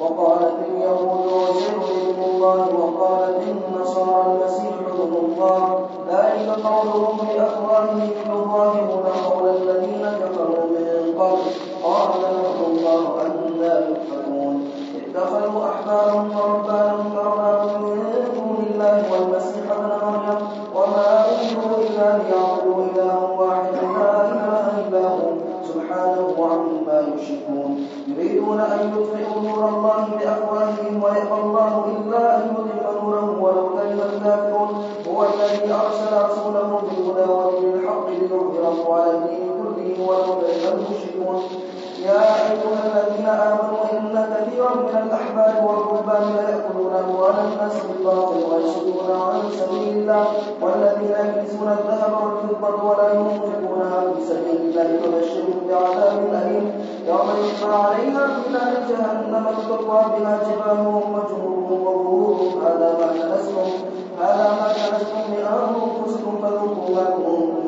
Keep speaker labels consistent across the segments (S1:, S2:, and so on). S1: وقالت اليهود والجنود ابن الله وقالت النصارى المسيح ابن الله ذلك قولهم بافواههم يظاهرون قول الذين كفروا من قبل قال لهم الله لا يؤفكون اتخذوا احبارهم وربانهم اربابا من دون الله والمسيح ابن مريم وما امروا الا ليعبدوا الها واحدا لا اله الا هو سبحانه عما يشركون يريدون ان يطفئوا كلام الله بأفواههم ويأبى الله إلا أن يطلق نوره ولو كره الكافرون هو الذي أرسل رسوله بالهدى ودين الحق ليظهره على الدين كله ولو كره المشركون يا أيها الذين آمنوا إن كثيرا من الأحبار والرهبان لا ولم أسل الباطل ويصدون عن سبيل الله والذين يكنزون الذهب والفضة ولا ينفقونها في سبيل الله فبشرهم بعذاب أليم يوم يجمع عليها في جهنم تقوى بها جباههم وجنوبهم وظهورهم هذا ما كنزتم هذا ما كنزتم لأنفسكم فذوقوا ما كنتم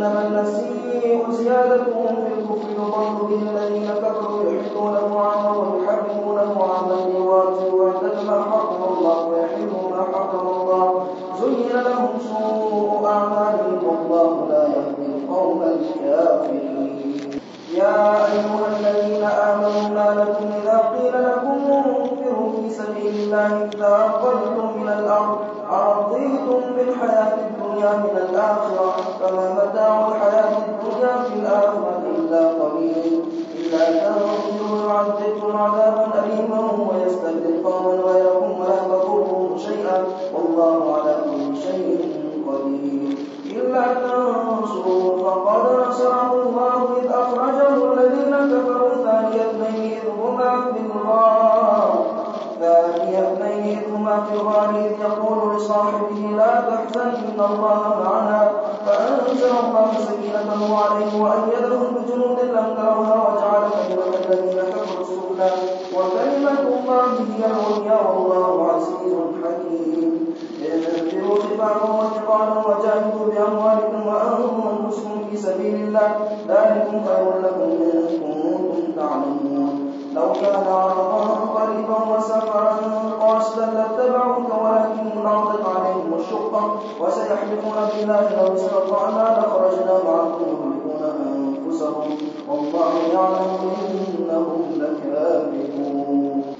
S1: إنما النسيء زيادة في الكفر يضل به الذين كفروا يحدونه عاما ويحرمونه عاما يواتون ما حرم الله ما حرم الله زين لهم سوء أعمالهم والله لا يهدي القوم الكافرين يا أيها الذين آمنوا لا لكم بالله تناقلتم من الأرض أرضيتم بالحياة الدنيا من الآخرة فما متاع الحياة الدنيا في الآخرة إلا قليل إلا تنظروا يعذبكم عذابا أليما ويستبدل قوما غيركم ولا تضرهم شيئا والله على كل شيء قدير إلا تنظروا إماما وجاهدوا بأموالكم وأنفسكم وأنفسكم في سبيل الله ذلكم خير لكم إن كنتم تعلمون لو كان عرضا قريبا وسفرا قاصدا لاتبعوك ولكن نعطف عليهم الشقة وسيحلفون بالله لو استطعنا لخرجنا معكم يهلكون أنفسهم والله يعلم إنهم لكاذبون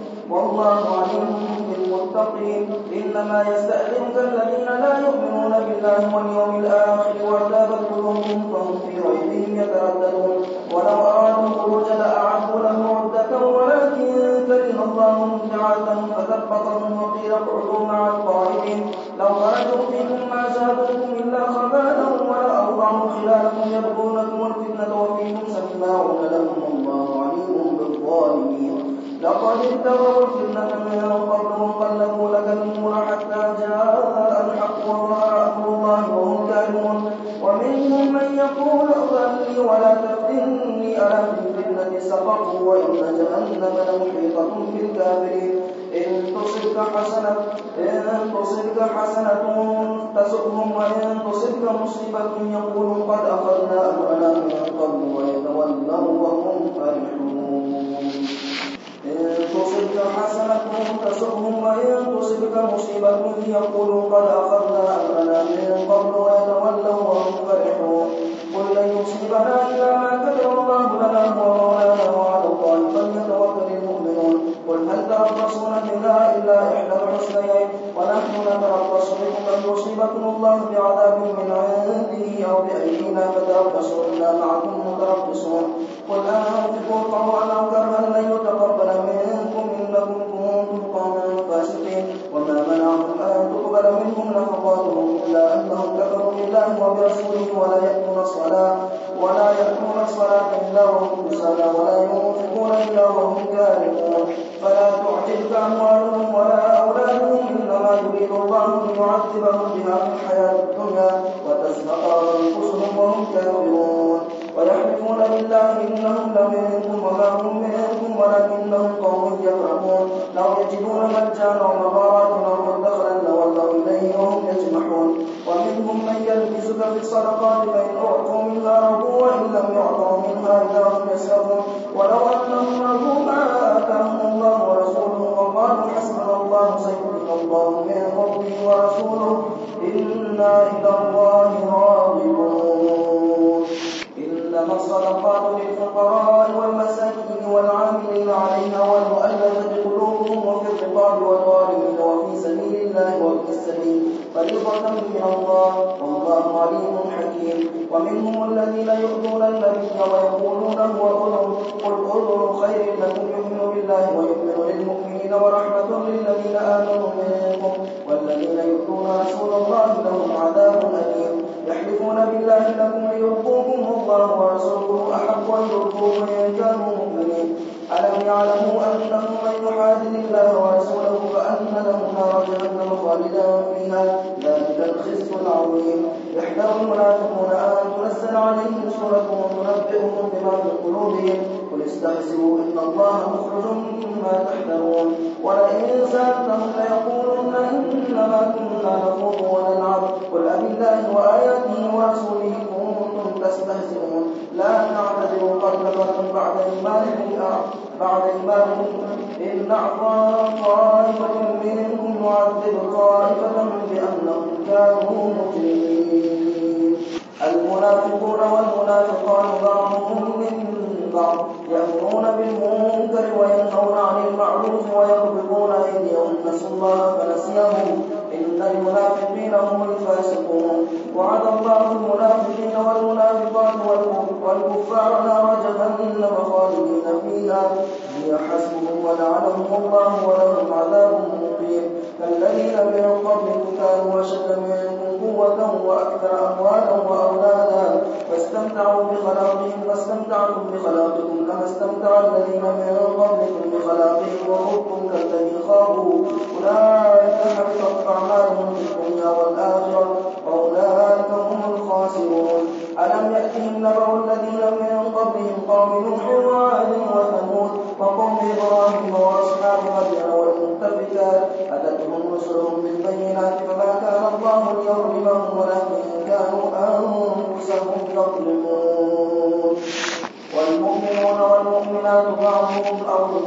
S1: والله عليم بالمتقين إنما يستأذنك الذين لا يؤمنون بالله واليوم الآخر وارتابت قلوبهم فهم في ريبهم يترددون ولو أرادوا الخروج لأعدوا له عدة ولكن كره الله جعلتهم فثبطهم وقيل اقعدوا مع الطائفين لو خرجوا فيكم ما زادوكم إلا خبالا ولا ارضاهم خلالكم يبغونكم الفتنة وفيكم سماعون لهم الله تصبك حسنة إن تصبك حسنة تسؤهم وإن تصبك مصيبة يقولوا قد أخذنا أمرنا من قبل ويتولوا وهم فرحون إن تصبك حسنة تسؤهم وإن تصبك مصيبة يقولوا قد أخذنا أمرنا من قبل ويتولوا وهم فرحون قل لن يصيبنا إلا ما كتب الله لنا هو مولانا وعلى الله فليتوكل المؤمنون قل هل تربصون لنا إلا إحدى الحسنيين ونحن نتربص بكم أن يصيبكم الله بعذاب من عنده أو بأيدينا فتربصوا إلا معكم متربصون قل أنا أنفقوا طوعا أو كرها لن يتقبل الله ورسوله ولا يأتون الصلاة ولا يأتون الصلاة إلا وهم كسالى ولا ينفقون إلا وهم كارهون فلا تعجبك أموالهم ولا أولادهم إنما يريد الله أن يعذبهم بها في الحياة الدنيا وتزهق أنفسهم وهم كافرون ويحلفون بالله إنهم لمنكم وما هم منكم ولكنهم قوم يفرحون لو يجدون مجانا ومغارات أو مدخلا الله إليه وهم يجمحون ومنهم من يلبسك في الصدقات فإن أعطوا منها رضوا وإن لم يعطوا منها إذا هم يسخطون ولو أنهم رضوا ما آتاهم الله ورسوله وقالوا حسبنا الله سيكون الله من فضله ورسوله إنا إلى الله راجعون من الله والله عليم حكيم ومنهم الذين يؤذون النبي ويقولون هو أذن قل أذن خير لكم يؤمن بالله ويؤمن للمؤمنين ورحمة للذين آمنوا منكم والذين يؤذون رسول الله لهم عذاب أليم يحلفون بالله لكم ليرضوكم الله ورسوله أحق أن يرضوه إن كانوا مؤمنين ألم يعلموا أنه من يحادل الله ورسوله فأن له نار جهنم خالدا فيها الخزي العظيم يحذر المنافقون أن تنزل عليهم سورة تنبئهم بما في قلوبهم قل استهزئوا إن الله مخرج مما تحذرون ولئن سألتهم ليقولن إنما كنا نخوض ونلعب قل أبالله وآياته ورسوله كنتم تستهزئون لا تعتذروا قد كفرتم بعد إيمانكم بعد إيمانكم إن نعفى طائفة والكفار نار جهنم خالدين فيها هي حسبهم ولعنهم الله ولهم عذاب مقيم الذين من قبلكم كانوا أشد منكم قوة وأكثر أموالا وأولادا فاستمتعوا بخلاقهم فاستمتعتم بخلاقكم كما استمتع الذين من قبلكم بخلاقهم وربكم كالذي خابوا أولئك حبطت أعمالهم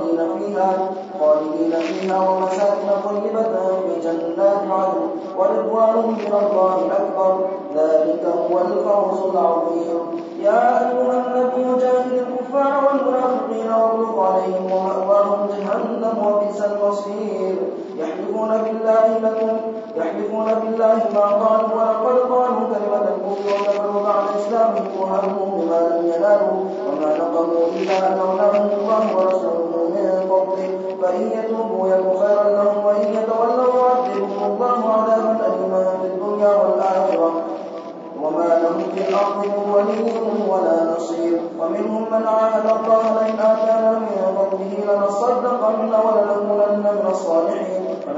S1: خالدين فيها خالدين فيها ومساكن طيبة في جنات عدن ورضوان من الله أكبر ذلك هو الفوز العظيم يا أيها النبي جاهد الكفار والمنافقين واغلظ عليهم ومأواهم جهنم وبئس المصير يحلفون بالله لكم يحلفون بالله ما قالوا ولقد قالوا كلمة الكفر وكفروا بعد إسلامهم وهموا بما لم ينالوا وما نقموا إلا أنهم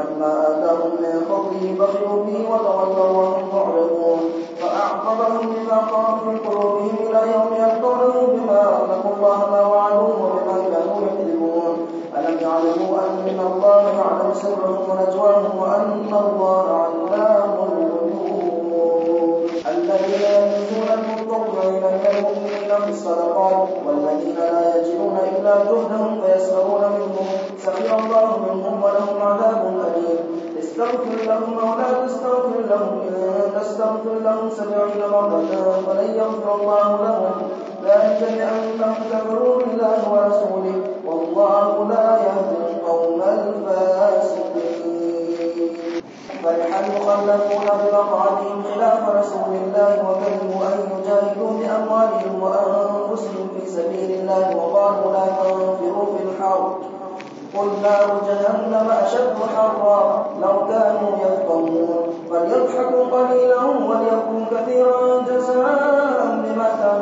S1: فلما آتاهم من فضله بخلوا به وتولوا وهم معرضون فأعقبهم بما قالوا في قلوبهم إلى يوم يلقونه بما أتقوا الله ما وعدوه وبما كانوا يكذبون ألم يعلموا أن الله يعلم سرهم ونجواهم وأن الله علام الغيوب الذين ينزلون المضطرين من المؤمنين في الصدقات والذين لا يجدون إلا جهدهم فيسخرون منهم سخر الله منهم ولهم عذاب فاستغفر لهم ولا تستغفر لهم إن تستغفر لهم سبعين مرة فلن يغفر الله لهم ذلك بأنهم كفروا بالله ورسوله والله لا يهدي القوم الفاسقين فرح المخلفون بمقعدهم خلاف رسول الله وكرهوا أن يجاهدوا بأموالهم وأنفسهم في سبيل الله وقالوا لا تنفروا في الحرب قل نار جهنم أشد حرا لو كانوا يفقهون فليضحكوا قليلا وليقوا كثيرا جزاء بما كانوا